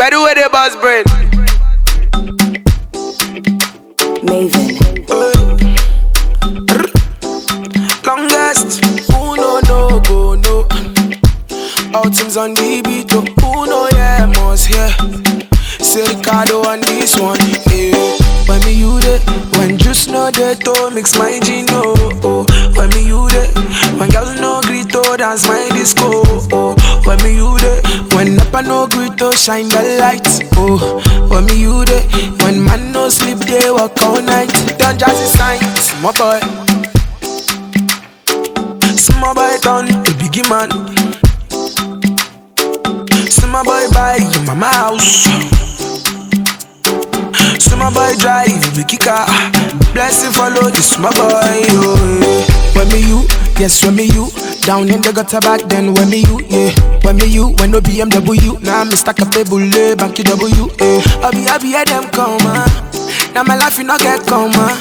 By the way, the boss brain. Mavin. Longest, who no no go no. All things on the beat, oh, who know yeah must hear. Say Reekado on this one, yeah. When me you there, when juice no there to mix my gin, oh, oh. When me you there, when girls no green to oh, dance my disco, oh, oh. When me you there, when upper no green to shine the lights, oh. When me you there, when man no sleep they work all night. Don't just sign, my boy. Small boy turn to biggie man. Small boy buy your mama house. Small boy drive biggie car. Blessing follow this small boy. Oh. When me you, yes when me you. Down in the gutter back then when me you, yeah. When me you, when no BMW. Now me stack up a bullet, Banky W, yeah. I be happy hear them come, ah. Now my life you not get come, ah.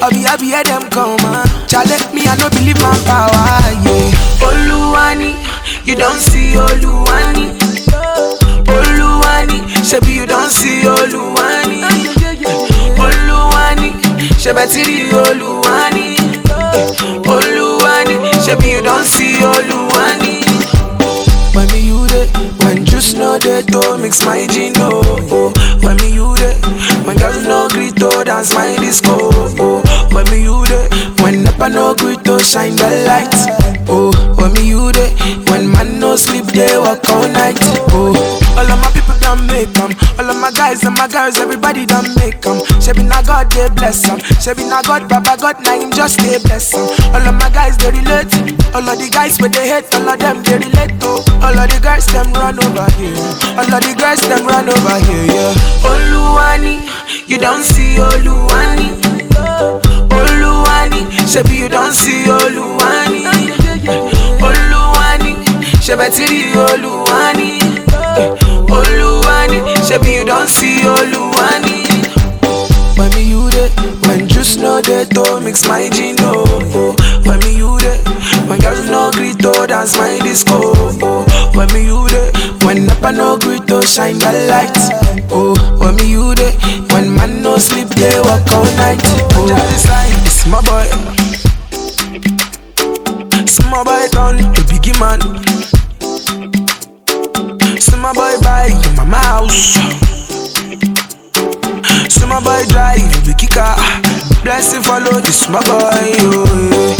I be happy hear them come, ah. Chale, me I no believe my power, yeah. Oluwani, you don't see Oluwani. Oluwani, shebi you don't see Oluwani. Oluwani, shebetiri Oluwani. Oluwani, shebi you don't see Oluwani. When me you there, when juice no there to mix my gin, oh, oh. When me you there, when girls no gree to dance my disco, oh. oh. When me you there, when never no gree to shine the lights, oh. When me you there, when man no sleep they work all night, oh. All of my people done make 'em, all of my guys and my girls everybody done make 'em. She be na God they bless 'em, she be na God Baba God na him just they bless 'em. All of my guys they relate, all of the guys where they hate, all of them they relate to. All of the girls them run over here, all of the girls them run over here, yeah. Oluwani, you don't see Oluwani. Oluwani, shebi you don't see Oluwani. Oluwani, shebetiri Oluwani. Oluwani, shebi you don't see Oluwani. When me you there, when juice no there to mix my gin, oh, oh. When me you there, when girls no gree oh, to dance my disco, oh. When me oh, oh. you there, when never no gree to shine the lights, oh. When me you there, when man no sleep they work all night, oh. It's my boy, small boy turn to biggie man. Mama house. Small boy drive biggie car. Blessing follow this my boy, oh. yeah.